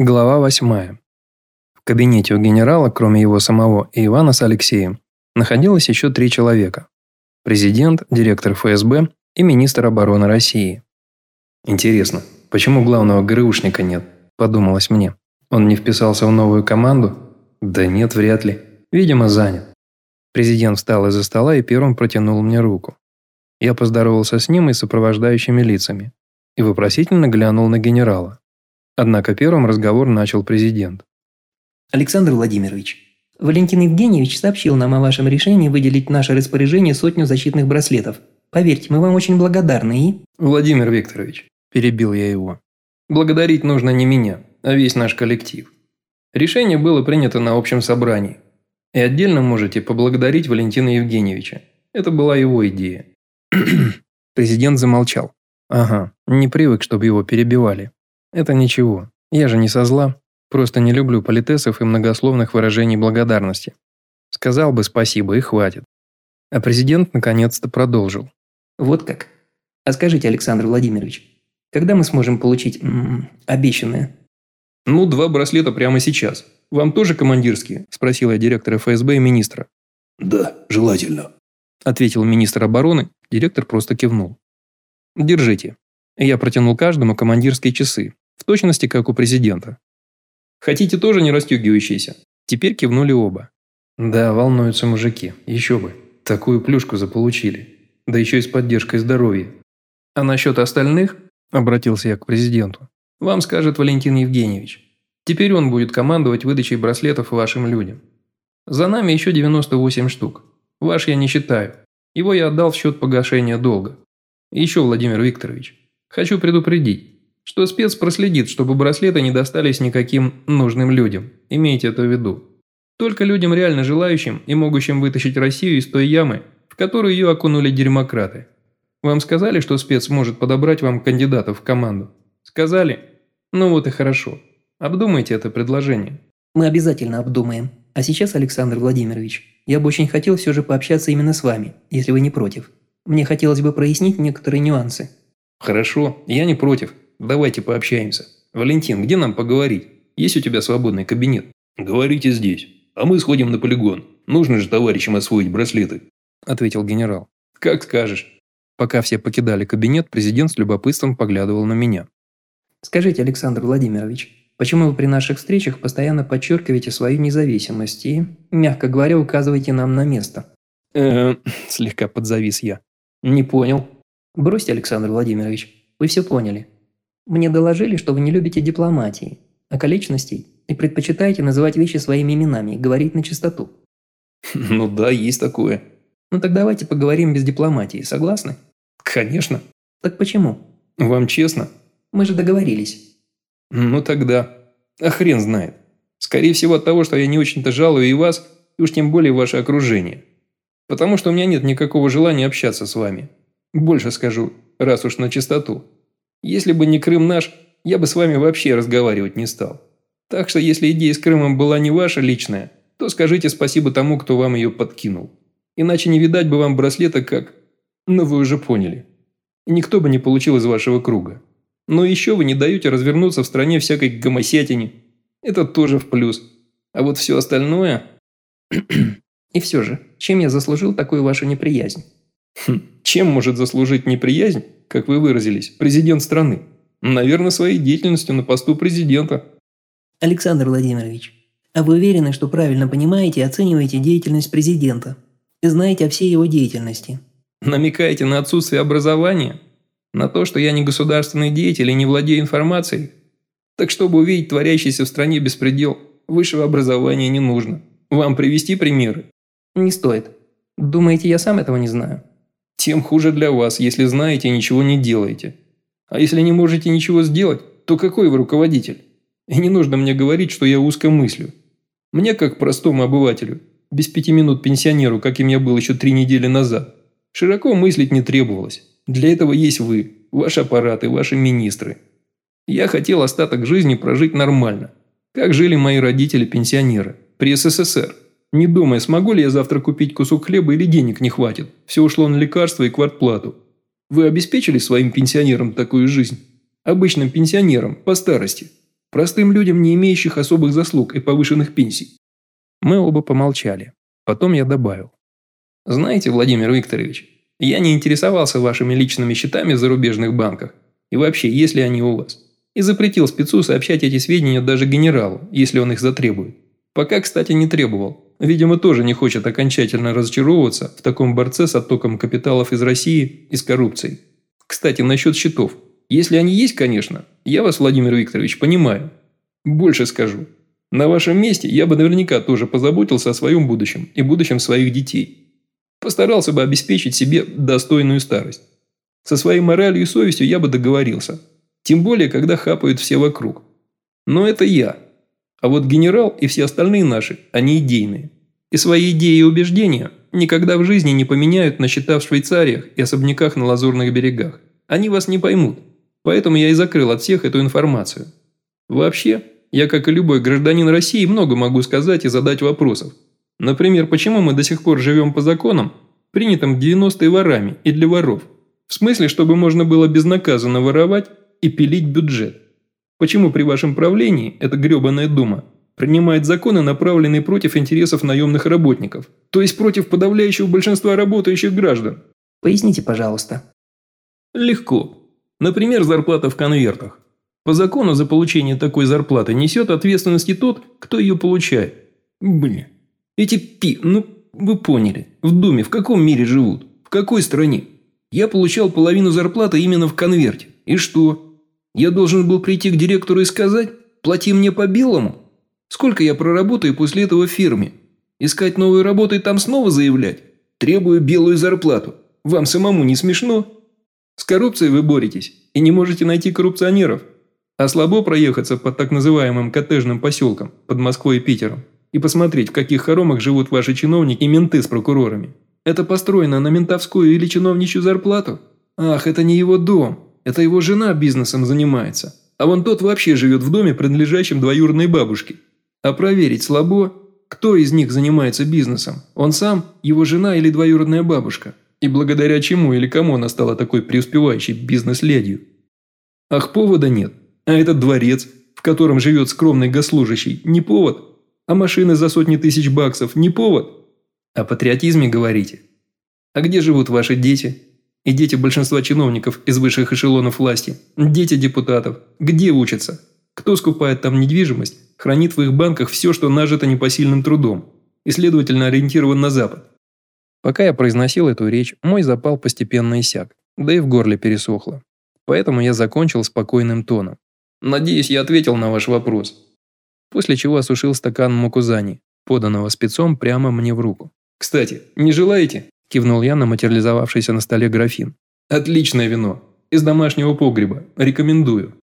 Глава 8. В кабинете у генерала, кроме его самого и Ивана с Алексеем, находилось еще три человека. Президент, директор ФСБ и министр обороны России. «Интересно, почему главного ГРУшника нет?» – подумалось мне. «Он не вписался в новую команду?» «Да нет, вряд ли. Видимо, занят». Президент встал из-за стола и первым протянул мне руку. Я поздоровался с ним и сопровождающими лицами и вопросительно глянул на генерала. Однако первым разговор начал президент. Александр Владимирович, Валентин Евгеньевич сообщил нам о вашем решении выделить в наше распоряжение сотню защитных браслетов. Поверьте, мы вам очень благодарны и... Владимир Викторович, перебил я его. Благодарить нужно не меня, а весь наш коллектив. Решение было принято на общем собрании. И отдельно можете поблагодарить Валентина Евгеньевича. Это была его идея. Президент замолчал. Ага, не привык, чтобы его перебивали. Это ничего. Я же не со зла. Просто не люблю политесов и многословных выражений благодарности. Сказал бы спасибо и хватит. А президент наконец-то продолжил. Вот как. А скажите, Александр Владимирович, когда мы сможем получить м -м, обещанное? Ну, два браслета прямо сейчас. Вам тоже командирские? Спросил я директора ФСБ и министра. Да, желательно. Ответил министр обороны, директор просто кивнул. Держите. Я протянул каждому командирские часы, точности как у президента. Хотите тоже не расстегивающиеся? Теперь кивнули оба. Да, волнуются мужики, еще бы. Такую плюшку заполучили. Да еще и с поддержкой здоровья. А насчет остальных, обратился я к президенту, вам скажет Валентин Евгеньевич. Теперь он будет командовать выдачей браслетов вашим людям. За нами еще 98 штук. Ваш я не считаю. Его я отдал в счет погашения долга. Еще, Владимир Викторович, Хочу предупредить, что спец проследит, чтобы браслеты не достались никаким нужным людям. Имейте это в виду. Только людям реально желающим и могущим вытащить Россию из той ямы, в которую ее окунули дерьмократы. Вам сказали, что спец может подобрать вам кандидатов в команду? Сказали? Ну вот и хорошо. Обдумайте это предложение. Мы обязательно обдумаем. А сейчас, Александр Владимирович, я бы очень хотел все же пообщаться именно с вами, если вы не против. Мне хотелось бы прояснить некоторые нюансы. «Хорошо, я не против. Давайте пообщаемся. Валентин, где нам поговорить? Есть у тебя свободный кабинет?» «Говорите здесь, а мы сходим на полигон. Нужно же товарищам освоить браслеты», – ответил генерал. «Как скажешь». Пока все покидали кабинет, президент с любопытством поглядывал на меня. «Скажите, Александр Владимирович, почему вы при наших встречах постоянно подчеркиваете свою независимость и, мягко говоря, указываете нам на место?» Слегка подзавис я. «Не понял». Бросьте, Александр Владимирович, вы все поняли. Мне доложили, что вы не любите дипломатии, околичностей и предпочитаете называть вещи своими именами и говорить на чистоту. Ну да, есть такое. Ну так давайте поговорим без дипломатии, согласны? Конечно. Так почему? Вам честно? Мы же договорились. Ну тогда. А хрен знает. Скорее всего от того, что я не очень-то жалую и вас, и уж тем более ваше окружение. Потому что у меня нет никакого желания общаться с вами. Больше скажу, раз уж на чистоту. Если бы не Крым наш, я бы с вами вообще разговаривать не стал. Так что если идея с Крымом была не ваша личная, то скажите спасибо тому, кто вам ее подкинул. Иначе не видать бы вам браслета как... Ну вы уже поняли. никто бы не получил из вашего круга. Но еще вы не даете развернуться в стране всякой гомосятине. Это тоже в плюс. А вот все остальное... И все же, чем я заслужил такую вашу неприязнь? Хм, чем может заслужить неприязнь, как вы выразились, президент страны? Наверное, своей деятельностью на посту президента. Александр Владимирович, а вы уверены, что правильно понимаете и оцениваете деятельность президента? И знаете о всей его деятельности? Намекаете на отсутствие образования? На то, что я не государственный деятель и не владею информацией? Так чтобы увидеть творящийся в стране беспредел, высшего образования не нужно. Вам привести примеры? Не стоит. Думаете, я сам этого не знаю? Тем хуже для вас, если знаете ничего не делаете. А если не можете ничего сделать, то какой вы руководитель? И не нужно мне говорить, что я узко мыслю. Мне, как простому обывателю, без пяти минут пенсионеру, каким я был еще три недели назад, широко мыслить не требовалось. Для этого есть вы, ваш аппарат и ваши министры. Я хотел остаток жизни прожить нормально, как жили мои родители-пенсионеры при СССР. Не думая, смогу ли я завтра купить кусок хлеба или денег не хватит. Все ушло на лекарства и квартплату. Вы обеспечили своим пенсионерам такую жизнь? Обычным пенсионерам, по старости. Простым людям, не имеющих особых заслуг и повышенных пенсий. Мы оба помолчали. Потом я добавил. Знаете, Владимир Викторович, я не интересовался вашими личными счетами в зарубежных банках. И вообще, есть ли они у вас? И запретил спецу сообщать эти сведения даже генералу, если он их затребует. Пока, кстати, не требовал. Видимо, тоже не хочет окончательно разочаровываться в таком борце с оттоком капиталов из России и с коррупцией. Кстати, насчет счетов. Если они есть, конечно, я вас, Владимир Викторович, понимаю. Больше скажу. На вашем месте я бы наверняка тоже позаботился о своем будущем и будущем своих детей. Постарался бы обеспечить себе достойную старость. Со своей моралью и совестью я бы договорился. Тем более, когда хапают все вокруг. Но это я. А вот генерал и все остальные наши, они идейные. И свои идеи и убеждения никогда в жизни не поменяют на счета в Швейцариях и особняках на Лазурных берегах. Они вас не поймут. Поэтому я и закрыл от всех эту информацию. Вообще, я, как и любой гражданин России, много могу сказать и задать вопросов. Например, почему мы до сих пор живем по законам, принятым в 90-е ворами и для воров? В смысле, чтобы можно было безнаказанно воровать и пилить бюджет. Почему при вашем правлении эта гребаная дума принимает законы, направленные против интересов наемных работников, то есть против подавляющего большинства работающих граждан? Поясните, пожалуйста. Легко. Например, зарплата в конвертах. По закону за получение такой зарплаты несет ответственность и тот, кто ее получает. Блин. Эти пи... Ну, вы поняли. В доме в каком мире живут? В какой стране? Я получал половину зарплаты именно в конверте. И что? Я должен был прийти к директору и сказать, плати мне по белому? Сколько я проработаю после этого в фирме? Искать новую работу и там снова заявлять? Требую белую зарплату. Вам самому не смешно? С коррупцией вы боретесь и не можете найти коррупционеров. А слабо проехаться по так называемым коттеджным поселкам под Москвой и Питером и посмотреть, в каких хоромах живут ваши чиновники и менты с прокурорами. Это построено на ментовскую или чиновничью зарплату? Ах, это не его дом. Это его жена бизнесом занимается. А вон тот вообще живет в доме, принадлежащем двоюродной бабушке. А проверить слабо, кто из них занимается бизнесом? Он сам, его жена или двоюродная бабушка? И благодаря чему или кому она стала такой преуспевающей бизнес-ледью? Ах, повода нет. А этот дворец, в котором живет скромный госслужащий, не повод. А машины за сотни тысяч баксов не повод. О патриотизме говорите. А где живут ваши дети? И дети большинства чиновников из высших эшелонов власти, дети депутатов, где учатся? Кто скупает там недвижимость, хранит в их банках все, что нажито непосильным трудом, и, следовательно, ориентирован на Запад? Пока я произносил эту речь, мой запал постепенно иссяк, да и в горле пересохло. Поэтому я закончил спокойным тоном. «Надеюсь, я ответил на ваш вопрос». После чего осушил стакан мукузани, поданного спецом прямо мне в руку. «Кстати, не желаете?» Кивнул я на материализовавшийся на столе графин. «Отличное вино. Из домашнего погреба. Рекомендую».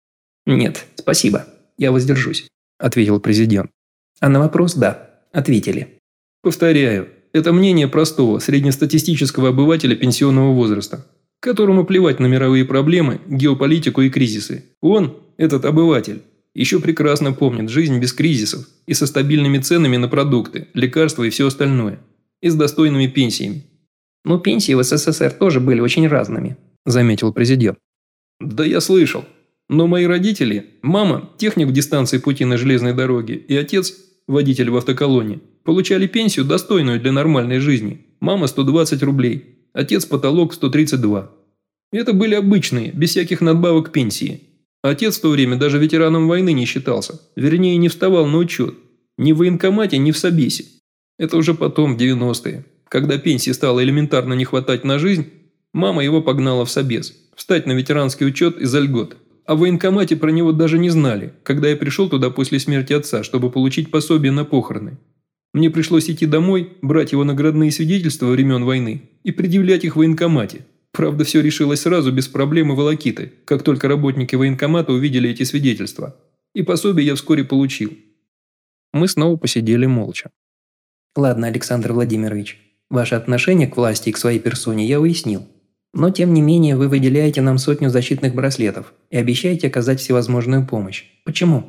«Нет, спасибо. Я воздержусь», – ответил президент. «А на вопрос – да. Ответили». «Повторяю, это мнение простого, среднестатистического обывателя пенсионного возраста, которому плевать на мировые проблемы, геополитику и кризисы. Он, этот обыватель, еще прекрасно помнит жизнь без кризисов и со стабильными ценами на продукты, лекарства и все остальное. И с достойными пенсиями. Но пенсии в СССР тоже были очень разными», – заметил президент. «Да я слышал. Но мои родители, мама – техник в дистанции пути на железной дороге, и отец – водитель в автоколонне, получали пенсию, достойную для нормальной жизни. Мама – 120 рублей, отец – потолок – 132. Это были обычные, без всяких надбавок пенсии. Отец в то время даже ветераном войны не считался, вернее, не вставал на учет. Ни в военкомате, ни в Собесе. Это уже потом, в 90-е. Когда пенсии стало элементарно не хватать на жизнь, мама его погнала в собес, встать на ветеранский учет из-за льгот. А в военкомате про него даже не знали, когда я пришел туда после смерти отца, чтобы получить пособие на похороны. Мне пришлось идти домой, брать его наградные свидетельства времен войны и предъявлять их в военкомате. Правда, все решилось сразу, без проблем и волокиты, как только работники военкомата увидели эти свидетельства. И пособие я вскоре получил. Мы снова посидели молча. «Ладно, Александр Владимирович, Ваше отношение к власти и к своей персоне я уяснил. Но тем не менее вы выделяете нам сотню защитных браслетов и обещаете оказать всевозможную помощь. Почему?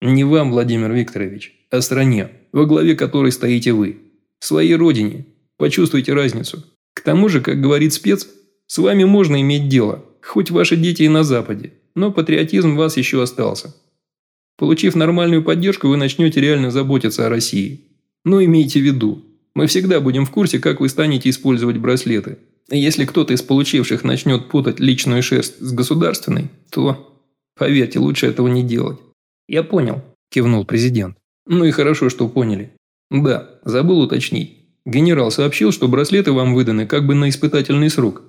Не вам, Владимир Викторович, а стране, во главе которой стоите вы. Своей родине. Почувствуйте разницу. К тому же, как говорит спец, с вами можно иметь дело, хоть ваши дети и на Западе, но патриотизм вас еще остался. Получив нормальную поддержку, вы начнете реально заботиться о России. Но имейте в виду, мы всегда будем в курсе, как вы станете использовать браслеты. Если кто-то из получивших начнет путать личную шерсть с государственной, то, поверьте, лучше этого не делать. «Я понял», – кивнул президент. «Ну и хорошо, что поняли. Да, забыл уточнить. Генерал сообщил, что браслеты вам выданы как бы на испытательный срок».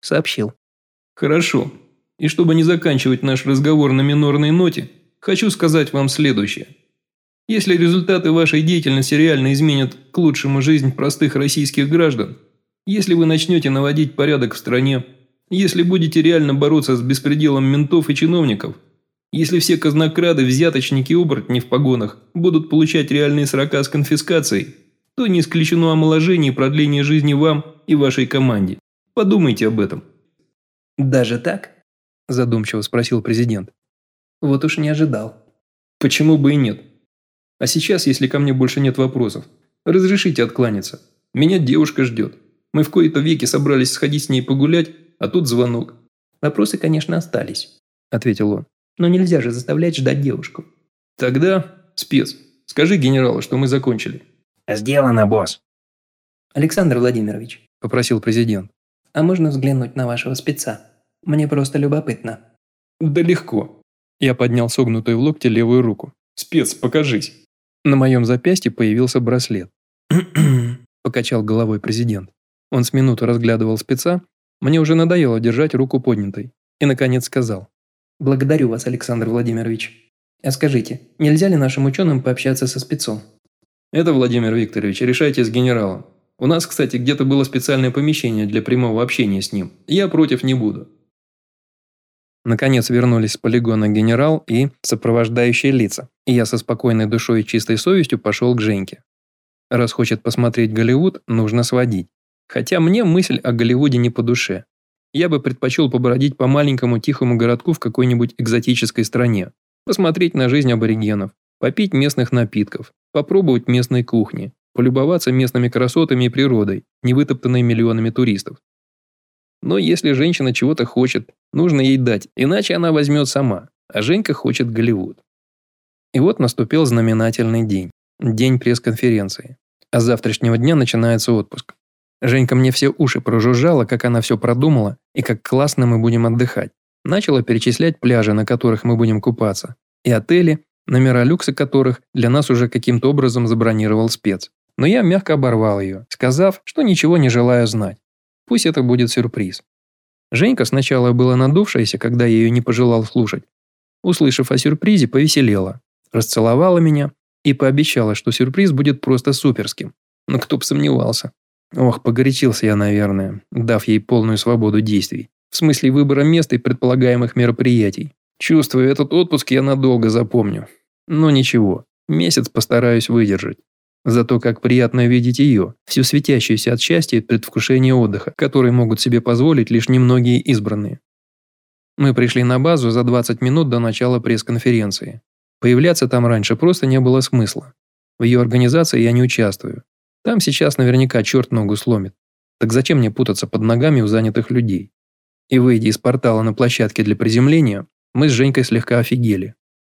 «Сообщил». «Хорошо. И чтобы не заканчивать наш разговор на минорной ноте, хочу сказать вам следующее. Если результаты вашей деятельности реально изменят к лучшему жизнь простых российских граждан, если вы начнете наводить порядок в стране, если будете реально бороться с беспределом ментов и чиновников, если все казнокрады, взяточники и оборотни в погонах будут получать реальные срока с конфискацией, то не исключено омоложение и продление жизни вам и вашей команде. Подумайте об этом. «Даже так?» – задумчиво спросил президент. «Вот уж не ожидал». «Почему бы и нет? А сейчас, если ко мне больше нет вопросов, разрешите откланяться. Меня девушка ждет. Мы в кои-то веки собрались сходить с ней погулять, а тут звонок». «Вопросы, конечно, остались», – ответил он. «Но нельзя же заставлять ждать девушку». «Тогда, спец, скажи генералу, что мы закончили». «Сделано, босс». «Александр Владимирович», – попросил президент. «А можно взглянуть на вашего спеца? Мне просто любопытно». «Да легко». Я поднял согнутую в локте левую руку. «Спец, покажись». На моем запястье появился браслет. покачал головой президент. Он с минуту разглядывал спеца, мне уже надоело держать руку поднятой, и, наконец, сказал. «Благодарю вас, Александр Владимирович. А скажите, нельзя ли нашим ученым пообщаться со спецом?» «Это, Владимир Викторович, решайте с генералом. У нас, кстати, где-то было специальное помещение для прямого общения с ним. Я против не буду». Наконец вернулись с полигона генерал и сопровождающие лица, и я со спокойной душой и чистой совестью пошел к Женьке. Раз хочет посмотреть Голливуд, нужно сводить. Хотя мне мысль о Голливуде не по душе. Я бы предпочел побродить по маленькому тихому городку в какой-нибудь экзотической стране, посмотреть на жизнь аборигенов, попить местных напитков, попробовать местной кухни, полюбоваться местными красотами и природой, не вытоптанной миллионами туристов. Но если женщина чего-то хочет, нужно ей дать, иначе она возьмет сама, а Женька хочет Голливуд. И вот наступил знаменательный день, день пресс-конференции. А с завтрашнего дня начинается отпуск. Женька мне все уши прожужжала, как она все продумала и как классно мы будем отдыхать. Начала перечислять пляжи, на которых мы будем купаться, и отели, номера люкса которых для нас уже каким-то образом забронировал спец. Но я мягко оборвал ее, сказав, что ничего не желаю знать. Пусть это будет сюрприз. Женька сначала была надувшаяся, когда я ее не пожелал слушать. Услышав о сюрпризе, повеселела, расцеловала меня и пообещала, что сюрприз будет просто суперским. Но кто бы сомневался. Ох, погорячился я, наверное, дав ей полную свободу действий. В смысле выбора места и предполагаемых мероприятий. Чувствую, этот отпуск я надолго запомню. Но ничего, месяц постараюсь выдержать. Зато как приятно видеть ее, всю светящуюся от счастья и предвкушения отдыха, который могут себе позволить лишь немногие избранные. Мы пришли на базу за 20 минут до начала пресс-конференции. Появляться там раньше просто не было смысла. В ее организации я не участвую, там сейчас наверняка черт ногу сломит. Так зачем мне путаться под ногами у занятых людей? И выйдя из портала на площадке для приземления, мы с Женькой слегка офигели.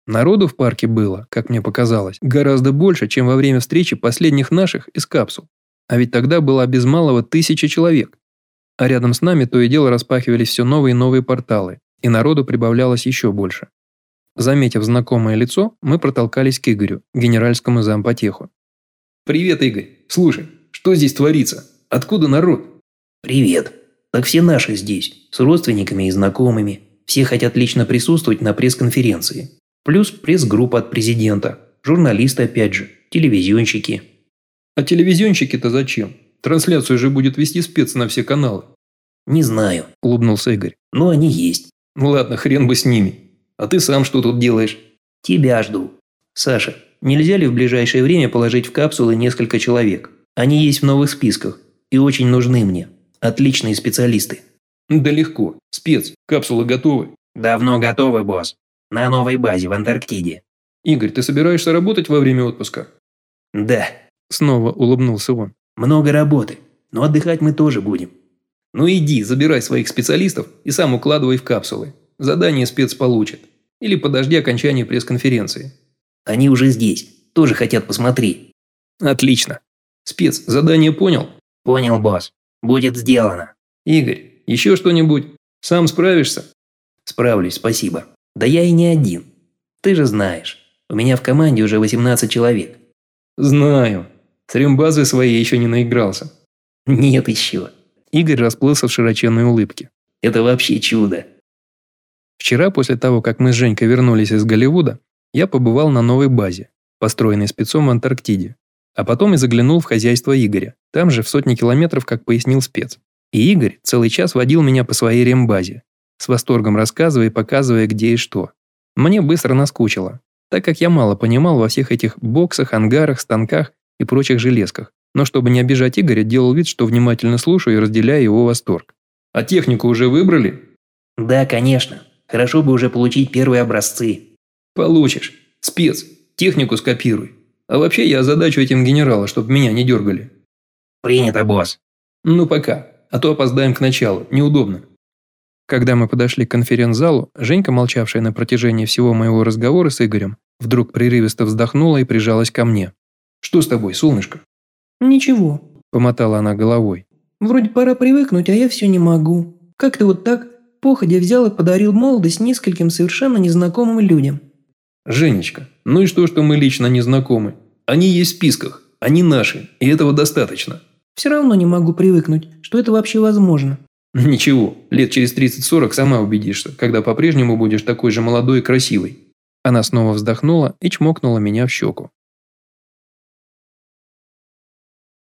Народу в парке было, как мне показалось, гораздо больше, чем во время встречи последних наших из капсул. А ведь тогда было без малого тысячи человек. А рядом с нами то и дело распахивались все новые и новые порталы, и народу прибавлялось еще больше. Заметив знакомое лицо, мы протолкались к Игорю, генеральскому зампотеху. «Привет, Игорь. Слушай, что здесь творится? Откуда народ?» «Привет. Так все наши здесь, с родственниками и знакомыми. Все хотят лично присутствовать на пресс-конференции. Плюс пресс-группа от президента, журналисты опять же, телевизионщики». «А телевизионщики-то зачем? Трансляцию же будет вести спец на все каналы». «Не знаю», – улыбнулся Игорь. «Но они есть». «Ну ладно, хрен бы с ними. А ты сам что тут делаешь?» «Тебя жду. Саша, Нельзя ли в ближайшее время положить в капсулы несколько человек? Они есть в новых списках и очень нужны мне. Отличные специалисты. Да легко. Спец, капсулы готовы? Давно готовы, босс. На новой базе в Антарктиде. Игорь, ты собираешься работать во время отпуска? Да. Снова улыбнулся он. Много работы, но отдыхать мы тоже будем. Ну иди, забирай своих специалистов и сам укладывай в капсулы. Задание спец получит. Или подожди окончания пресс-конференции. Они уже здесь. Тоже хотят посмотреть. Отлично. Спец, задание понял? Понял, босс. Будет сделано. Игорь, еще что-нибудь? Сам справишься? Справлюсь, спасибо. Да я и не один. Ты же знаешь, у меня в команде уже 18 человек. Знаю. С рембазы своей еще не наигрался. Нет еще. Игорь расплылся в широченной улыбке. Это вообще чудо. Вчера, после того, как мы с Женькой вернулись из Голливуда, я побывал на новой базе, построенной спецом в Антарктиде. А потом и заглянул в хозяйство Игоря, там же в сотни километров, как пояснил спец. И Игорь целый час водил меня по своей рембазе, с восторгом рассказывая и показывая, где и что. Мне быстро наскучило, так как я мало понимал во всех этих боксах, ангарах, станках и прочих железках, но чтобы не обижать Игоря, делал вид, что внимательно слушаю и разделяю его восторг. «А технику уже выбрали?» «Да, конечно. Хорошо бы уже получить первые образцы». «Получишь. Спец. Технику скопируй. А вообще я задачу этим генерала, чтобы меня не дергали». «Принято, босс». «Ну пока, а то опоздаем к началу. Неудобно». Когда мы подошли к конференц-залу, Женька, молчавшая на протяжении всего моего разговора с Игорем, вдруг прерывисто вздохнула и прижалась ко мне. «Что с тобой, солнышко?» «Ничего», – помотала она головой. «Вроде пора привыкнуть, а я все не могу. Как ты вот так, походя взял и подарил молодость нескольким совершенно незнакомым людям?» «Женечка, ну и что, что мы лично не знакомы? Они есть в списках, они наши, и этого достаточно». «Все равно не могу привыкнуть, что это вообще возможно». «Ничего, лет через 30-40 сама убедишься, когда по-прежнему будешь такой же молодой и красивой». Она снова вздохнула и чмокнула меня в щеку.